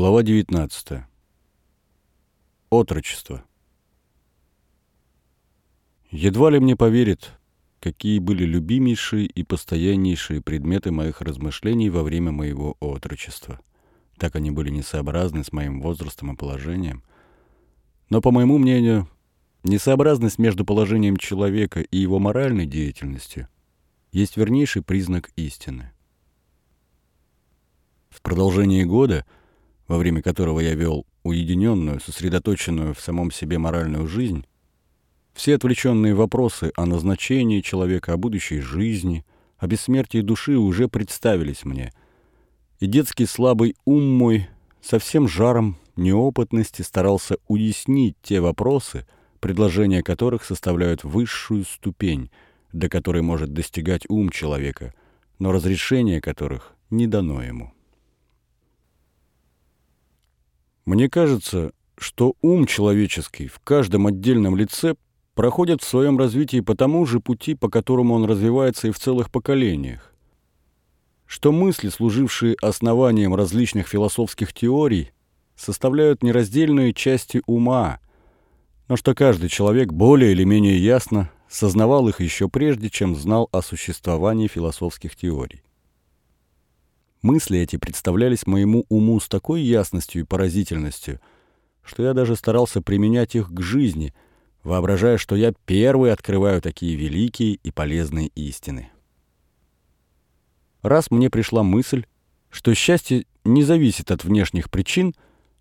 Глава 19. Отрочество. Едва ли мне поверит, какие были любимейшие и постояннейшие предметы моих размышлений во время моего отрочества. Так они были несообразны с моим возрастом и положением. Но, по моему мнению, несообразность между положением человека и его моральной деятельностью есть вернейший признак истины. В продолжении года – во время которого я вел уединенную, сосредоточенную в самом себе моральную жизнь, все отвлеченные вопросы о назначении человека, о будущей жизни, о бессмертии души уже представились мне. И детский слабый ум мой со всем жаром неопытности старался уяснить те вопросы, предложения которых составляют высшую ступень, до которой может достигать ум человека, но разрешение которых не дано ему. Мне кажется, что ум человеческий в каждом отдельном лице проходит в своем развитии по тому же пути, по которому он развивается и в целых поколениях. Что мысли, служившие основанием различных философских теорий, составляют нераздельные части ума, но что каждый человек более или менее ясно сознавал их еще прежде, чем знал о существовании философских теорий. Мысли эти представлялись моему уму с такой ясностью и поразительностью, что я даже старался применять их к жизни, воображая, что я первый открываю такие великие и полезные истины. Раз мне пришла мысль, что счастье не зависит от внешних причин,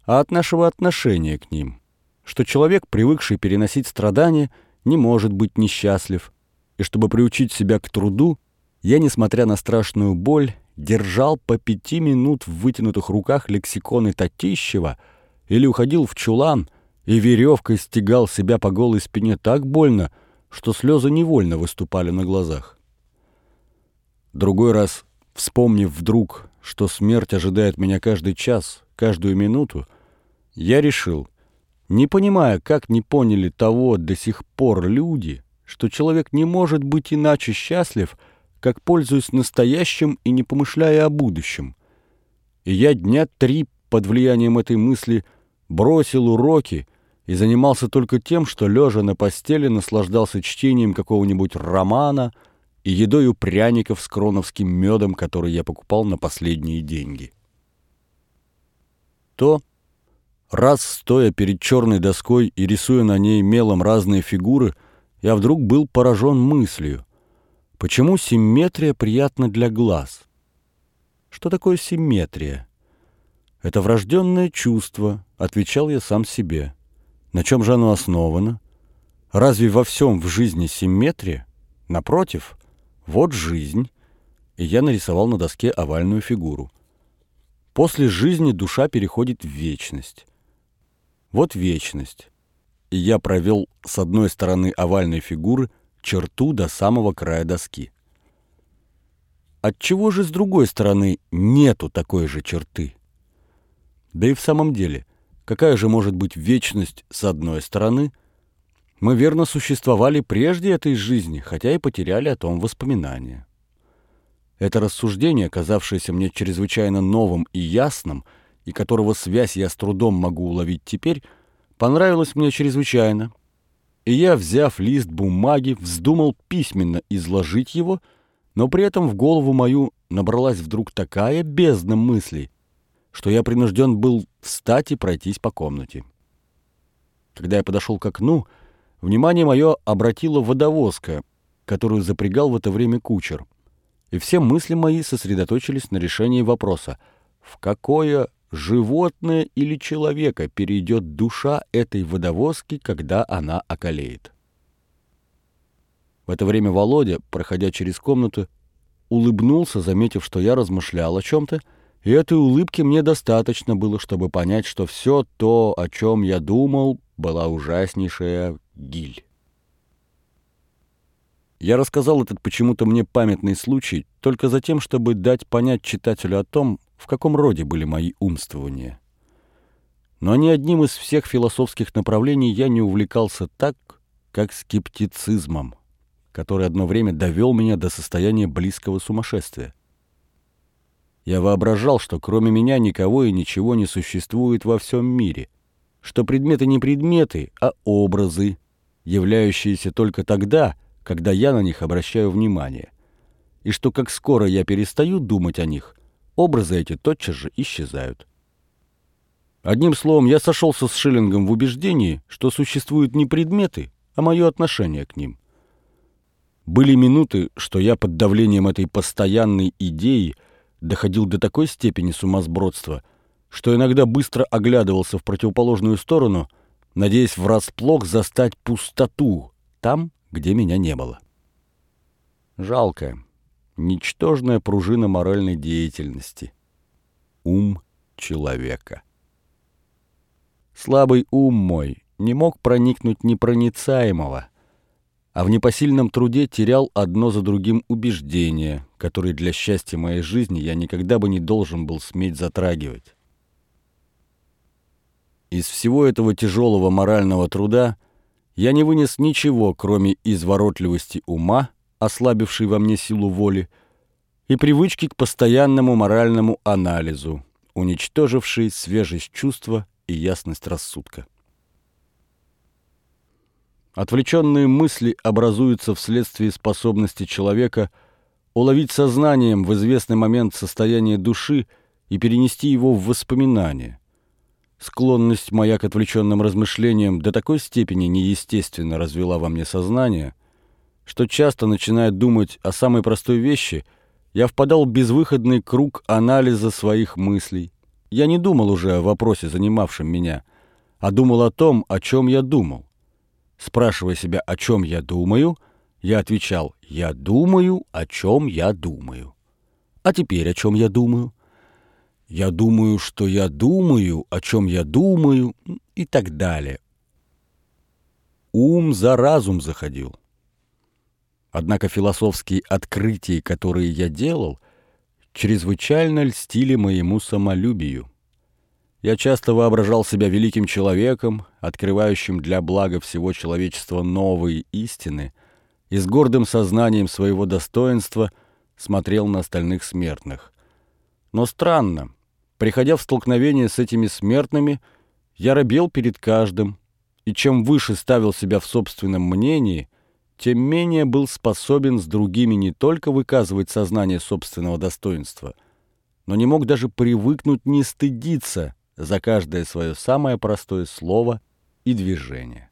а от нашего отношения к ним, что человек, привыкший переносить страдания, не может быть несчастлив, и чтобы приучить себя к труду, я, несмотря на страшную боль держал по пяти минут в вытянутых руках лексиконы Татищева или уходил в чулан и веревкой стегал себя по голой спине так больно, что слезы невольно выступали на глазах. Другой раз, вспомнив вдруг, что смерть ожидает меня каждый час, каждую минуту, я решил, не понимая, как не поняли того до сих пор люди, что человек не может быть иначе счастлив, как пользуюсь настоящим и не помышляя о будущем. И я дня три под влиянием этой мысли бросил уроки и занимался только тем, что, лежа на постели, наслаждался чтением какого-нибудь романа и едою пряников с кроновским медом, который я покупал на последние деньги. То, раз стоя перед черной доской и рисуя на ней мелом разные фигуры, я вдруг был поражен мыслью. Почему симметрия приятна для глаз? Что такое симметрия? Это врожденное чувство, отвечал я сам себе. На чем же оно основано? Разве во всем в жизни симметрия? Напротив, вот жизнь. И я нарисовал на доске овальную фигуру. После жизни душа переходит в вечность. Вот вечность. И я провел с одной стороны овальной фигуры черту до самого края доски. Отчего же с другой стороны нету такой же черты? Да и в самом деле, какая же может быть вечность с одной стороны? Мы верно существовали прежде этой жизни, хотя и потеряли о том воспоминания. Это рассуждение, казавшееся мне чрезвычайно новым и ясным, и которого связь я с трудом могу уловить теперь, понравилось мне чрезвычайно, и я, взяв лист бумаги, вздумал письменно изложить его, но при этом в голову мою набралась вдруг такая бездна мыслей, что я принужден был встать и пройтись по комнате. Когда я подошел к окну, внимание мое обратила водовозка, которую запрягал в это время кучер, и все мысли мои сосредоточились на решении вопроса, в какое животное или человека перейдет душа этой водовозки, когда она околеет. В это время Володя, проходя через комнату, улыбнулся, заметив, что я размышлял о чем-то, и этой улыбки мне достаточно было, чтобы понять, что все то, о чем я думал, была ужаснейшая гиль. Я рассказал этот почему-то мне памятный случай только за тем, чтобы дать понять читателю о том, в каком роде были мои умствования. Но ни одним из всех философских направлений я не увлекался так, как скептицизмом, который одно время довел меня до состояния близкого сумасшествия. Я воображал, что кроме меня никого и ничего не существует во всем мире, что предметы не предметы, а образы, являющиеся только тогда, когда я на них обращаю внимание, и что как скоро я перестаю думать о них, образы эти тотчас же исчезают. Одним словом, я сошелся с Шиллингом в убеждении, что существуют не предметы, а мое отношение к ним. Были минуты, что я под давлением этой постоянной идеи доходил до такой степени сумасбродства, что иногда быстро оглядывался в противоположную сторону, надеясь врасплох застать пустоту там, где меня не было. Жалкая, ничтожная пружина моральной деятельности. Ум человека. Слабый ум мой не мог проникнуть непроницаемого, а в непосильном труде терял одно за другим убеждения, которые для счастья моей жизни я никогда бы не должен был сметь затрагивать. Из всего этого тяжелого морального труда я не вынес ничего, кроме изворотливости ума, ослабившей во мне силу воли, и привычки к постоянному моральному анализу, уничтожившей свежесть чувства и ясность рассудка. Отвлеченные мысли образуются вследствие способности человека уловить сознанием в известный момент состояние души и перенести его в воспоминания. Склонность моя к отвлеченным размышлениям до такой степени неестественно развела во мне сознание, что часто, начиная думать о самой простой вещи, я впадал в безвыходный круг анализа своих мыслей, я не думал уже о вопросе, занимавшем меня, а думал о том, о чем я думал. Спрашивая себя, о чем я думаю, я отвечал «Я думаю, о чем я думаю». А теперь о чем я думаю? Я думаю, что я думаю, о чем я думаю и так далее. Ум за разум заходил. Однако философские открытия, которые я делал – чрезвычайно льстили моему самолюбию. Я часто воображал себя великим человеком, открывающим для блага всего человечества новые истины, и с гордым сознанием своего достоинства смотрел на остальных смертных. Но странно, приходя в столкновение с этими смертными, я робел перед каждым, и чем выше ставил себя в собственном мнении – тем менее был способен с другими не только выказывать сознание собственного достоинства, но не мог даже привыкнуть не стыдиться за каждое свое самое простое слово и движение.